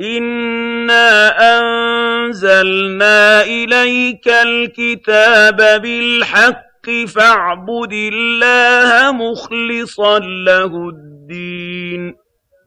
إِنَّا أَنزَلْنَا إِلَيْكَ الْكِتَابَ بِالْحَقِّ فَاعْبُدِ اللَّهَ مُخْلِصًا لَّهُ الدِّينَ